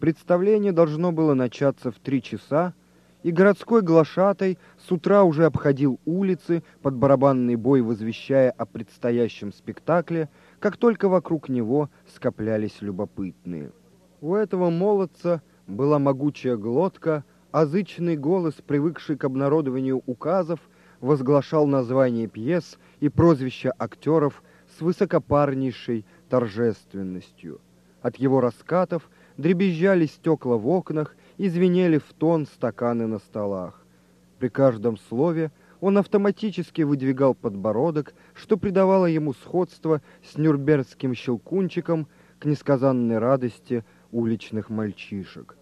Представление должно было начаться в три часа, и городской глашатай с утра уже обходил улицы под барабанный бой, возвещая о предстоящем спектакле, как только вокруг него скоплялись любопытные. У этого молодца была могучая глотка, а голос, привыкший к обнародованию указов, возглашал название пьес и прозвища актеров с высокопарнейшей торжественностью. От его раскатов дребезжали стекла в окнах и звенели в тон стаканы на столах. При каждом слове он автоматически выдвигал подбородок, что придавало ему сходство с нюрнбергским щелкунчиком к несказанной радости уличных мальчишек.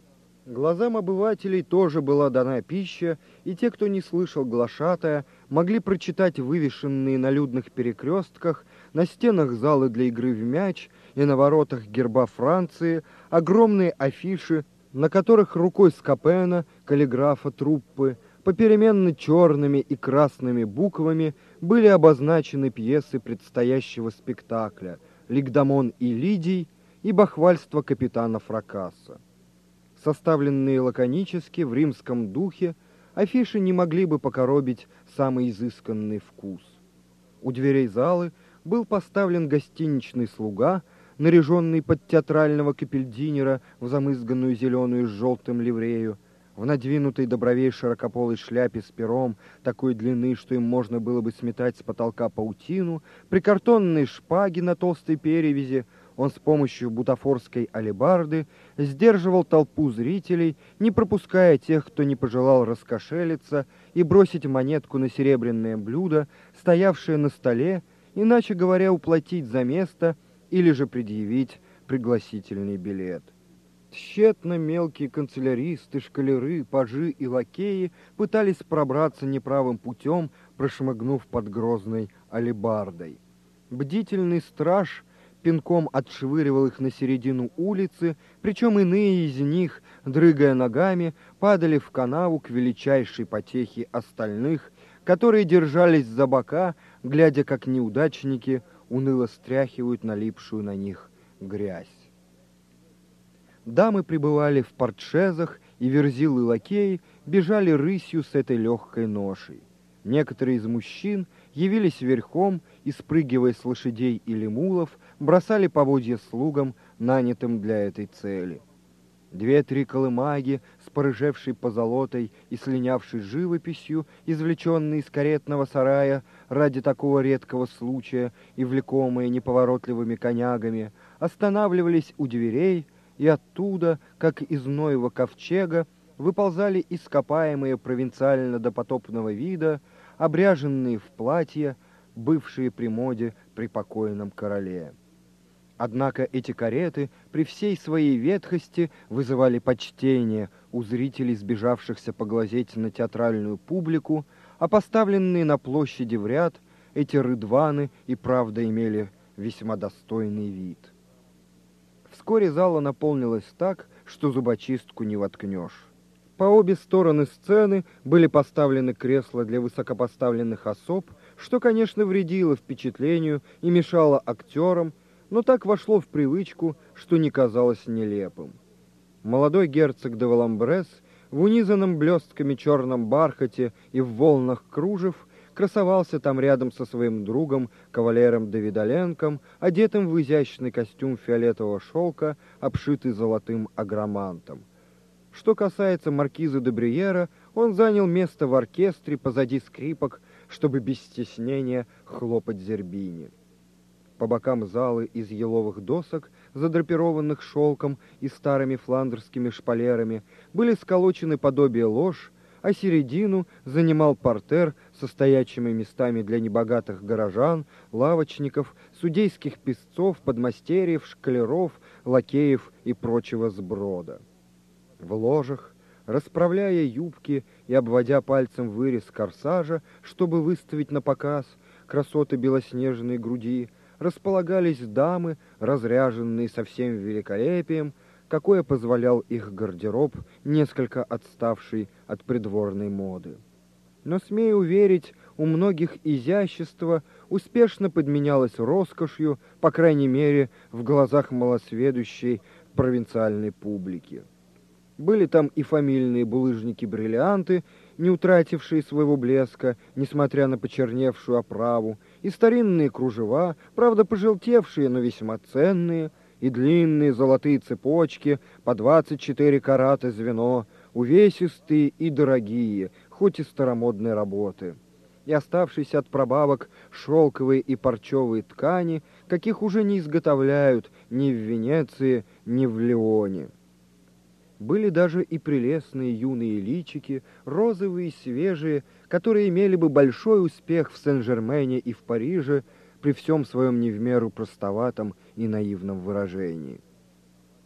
Глазам обывателей тоже была дана пища, и те, кто не слышал глашатая, могли прочитать вывешенные на людных перекрестках, на стенах залы для игры в мяч и на воротах герба Франции огромные афиши, на которых рукой Скопена, каллиграфа труппы, попеременно черными и красными буквами были обозначены пьесы предстоящего спектакля «Лигдамон и Лидий» и «Бахвальство капитана Фракаса» составленные лаконически в римском духе, афиши не могли бы покоробить самый изысканный вкус. У дверей залы был поставлен гостиничный слуга, наряженный под театрального капельдинера в замызганную зеленую с желтым ливрею, в надвинутой до бровей широкополой шляпе с пером такой длины, что им можно было бы сметать с потолка паутину, при картонной шпаге на толстой перевязи, он с помощью бутафорской алебарды сдерживал толпу зрителей, не пропуская тех, кто не пожелал раскошелиться и бросить монетку на серебряное блюдо, стоявшее на столе, иначе говоря, уплатить за место или же предъявить пригласительный билет. Тщетно мелкие канцеляристы, шкалеры, пажи и лакеи пытались пробраться неправым путем, прошмыгнув под грозной алебардой. Бдительный страж пинком отшвыривал их на середину улицы, причем иные из них, дрыгая ногами, падали в канаву к величайшей потехе остальных, которые держались за бока, глядя, как неудачники уныло стряхивают налипшую на них грязь. Дамы пребывали в портшезах, и верзилы лакеи бежали рысью с этой легкой ношей. Некоторые из мужчин явились верхом и, спрыгивая с лошадей или мулов, бросали поводья слугам, нанятым для этой цели. Две-три колымаги с порыжевшей позолотой и слинявшей живописью, извлеченные из каретного сарая ради такого редкого случая и влекомые неповоротливыми конягами, останавливались у дверей, и оттуда, как из Ноева ковчега, выползали ископаемые провинциально-допотопного вида, обряженные в платья, бывшие при моде при покойном короле. Однако эти кареты при всей своей ветхости вызывали почтение у зрителей, сбежавшихся поглазеть на театральную публику, а поставленные на площади в ряд, эти рыдваны и правда имели весьма достойный вид. Вскоре зала наполнилась так, что зубочистку не воткнешь. По обе стороны сцены были поставлены кресла для высокопоставленных особ, что, конечно, вредило впечатлению и мешало актерам, но так вошло в привычку, что не казалось нелепым. Молодой герцог де Валамбрес в унизанном блестками черном бархате и в волнах кружев красовался там рядом со своим другом, кавалером Давидаленком, одетым в изящный костюм фиолетового шелка, обшитый золотым агромантом. Что касается маркиза де Бриера, он занял место в оркестре позади скрипок, чтобы без стеснения хлопать зербини. По бокам залы из еловых досок, задрапированных шелком и старыми фландерскими шпалерами, были сколочены подобие лож, а середину занимал портер со стоячими местами для небогатых горожан, лавочников, судейских песцов, подмастерьев, шкалеров, лакеев и прочего сброда. В ложах, расправляя юбки и обводя пальцем вырез корсажа, чтобы выставить на показ красоты белоснежной груди, располагались дамы, разряженные со всем великолепием, какое позволял их гардероб, несколько отставший от придворной моды. Но, смею уверить, у многих изящество успешно подменялось роскошью, по крайней мере, в глазах малосведущей провинциальной публики. Были там и фамильные булыжники-бриллианты, не утратившие своего блеска, несмотря на почерневшую оправу, и старинные кружева, правда пожелтевшие, но весьма ценные, и длинные золотые цепочки по 24 карата звено, увесистые и дорогие, хоть и старомодной работы. И оставшиеся от прабавок шелковые и парчевые ткани, каких уже не изготовляют ни в Венеции, ни в Леоне. Были даже и прелестные юные личики, розовые свежие, которые имели бы большой успех в Сен-Жермене и в Париже при всем своем не в меру простоватом и наивном выражении.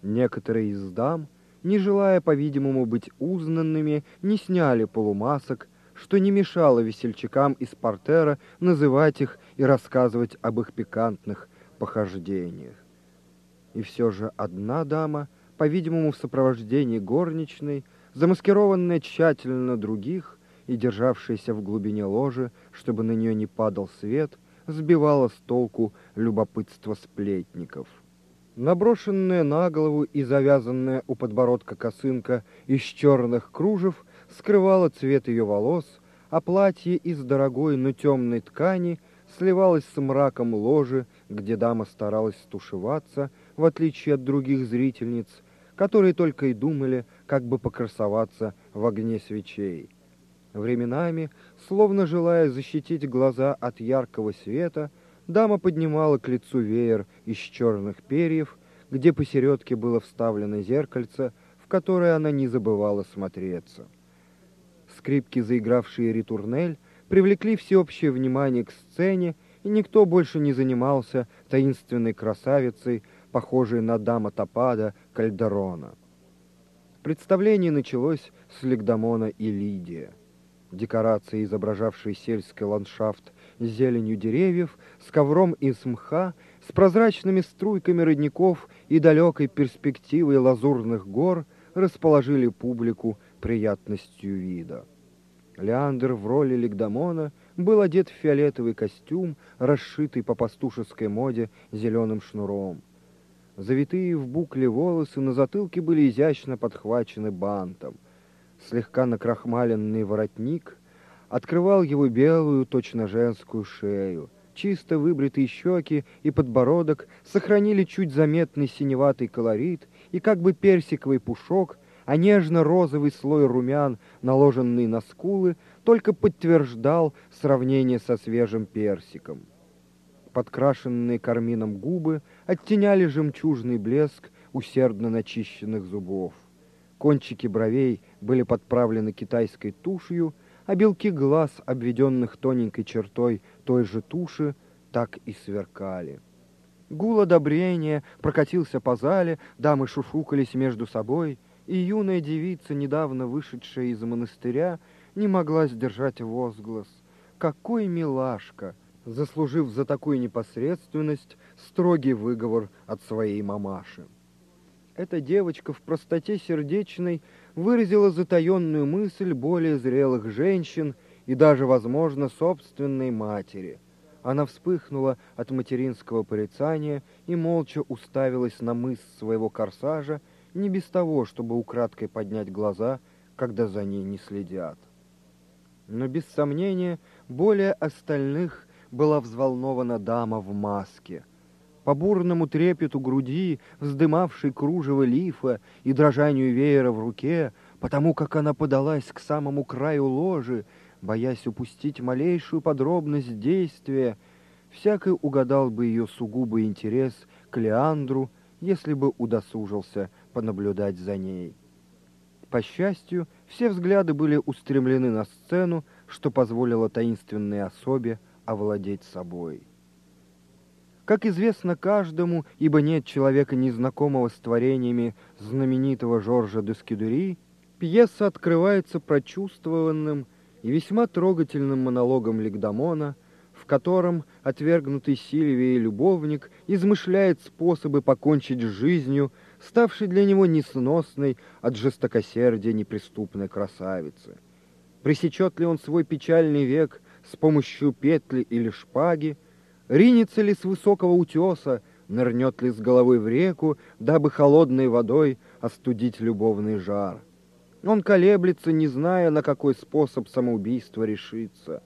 Некоторые из дам, не желая, по-видимому, быть узнанными, не сняли полумасок, что не мешало весельчакам из портера называть их и рассказывать об их пикантных похождениях. И все же одна дама — по-видимому, в сопровождении горничной, замаскированная тщательно других и державшаяся в глубине ложи, чтобы на нее не падал свет, сбивала с толку любопытство сплетников. Наброшенная на голову и завязанная у подбородка косынка из черных кружев скрывала цвет ее волос, а платье из дорогой, но темной ткани сливалось с мраком ложи, где дама старалась стушеваться, в отличие от других зрительниц, которые только и думали, как бы покрасоваться в огне свечей. Временами, словно желая защитить глаза от яркого света, дама поднимала к лицу веер из черных перьев, где посередке было вставлено зеркальце, в которое она не забывала смотреться. Скрипки, заигравшие ритурнель, привлекли всеобщее внимание к сцене, и никто больше не занимался таинственной красавицей, похожей на дама Топада Кальдерона. Представление началось с Легдамона и Лидия. Декорации, изображавшие сельский ландшафт с зеленью деревьев, с ковром из мха, с прозрачными струйками родников и далекой перспективой лазурных гор, расположили публику приятностью вида. Леандр в роли Легдамона был одет в фиолетовый костюм, расшитый по пастушеской моде зеленым шнуром. Завитые в букле волосы на затылке были изящно подхвачены бантом. Слегка накрахмаленный воротник открывал его белую, точно женскую шею. Чисто выбритые щеки и подбородок сохранили чуть заметный синеватый колорит и как бы персиковый пушок, а нежно-розовый слой румян, наложенный на скулы, только подтверждал сравнение со свежим персиком. Подкрашенные кармином губы оттеняли жемчужный блеск усердно начищенных зубов. Кончики бровей были подправлены китайской тушью, а белки глаз, обведенных тоненькой чертой той же туши, так и сверкали. Гул одобрения прокатился по зале, дамы шушукались между собой, и юная девица, недавно вышедшая из монастыря, не могла сдержать возглас. «Какой милашка!» Заслужив за такую непосредственность строгий выговор от своей мамаши. Эта девочка в простоте сердечной выразила затаенную мысль более зрелых женщин и даже, возможно, собственной матери. Она вспыхнула от материнского порицания и молча уставилась на мыс своего корсажа, не без того, чтобы украдкой поднять глаза, когда за ней не следят. Но без сомнения, более остальных была взволнована дама в маске. По бурному трепету груди, вздымавшей кружево лифа и дрожанию веера в руке, потому как она подалась к самому краю ложи, боясь упустить малейшую подробность действия, всякий угадал бы ее сугубый интерес к Леандру, если бы удосужился понаблюдать за ней. По счастью, все взгляды были устремлены на сцену, что позволило таинственной особе овладеть собой. Как известно каждому, ибо нет человека, незнакомого с творениями знаменитого Жоржа де Скидури, пьеса открывается прочувствованным и весьма трогательным монологом Легдамона, в котором отвергнутый Сильвией любовник измышляет способы покончить с жизнью, ставшей для него несносной от жестокосердия неприступной красавицы. Пресечет ли он свой печальный век с помощью петли или шпаги, ринется ли с высокого утеса, Нырнет ли с головой в реку, дабы холодной водой остудить любовный жар? Он колеблется, не зная, на какой способ самоубийства решиться.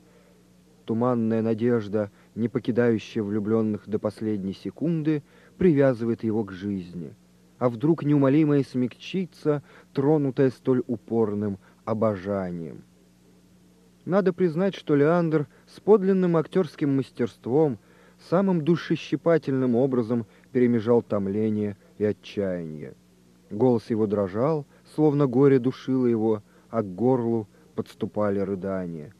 Туманная надежда, не покидающая влюбленных до последней секунды, привязывает его к жизни. А вдруг неумолимое смягчится, тронутое столь упорным обожанием. Надо признать, что Леандр с подлинным актерским мастерством самым душещипательным образом перемежал томление и отчаяние. Голос его дрожал, словно горе душило его, а к горлу подступали рыдания.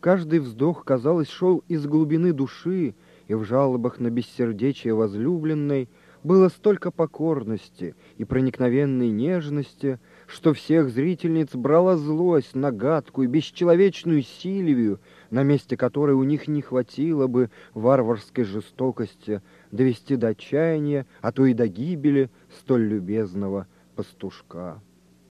Каждый вздох, казалось, шел из глубины души, и в жалобах на бессердечие возлюбленной было столько покорности и проникновенной нежности, что всех зрительниц брала злость на гадкую, бесчеловечную Сильвию, на месте которой у них не хватило бы варварской жестокости довести до отчаяния, а то и до гибели столь любезного пастушка.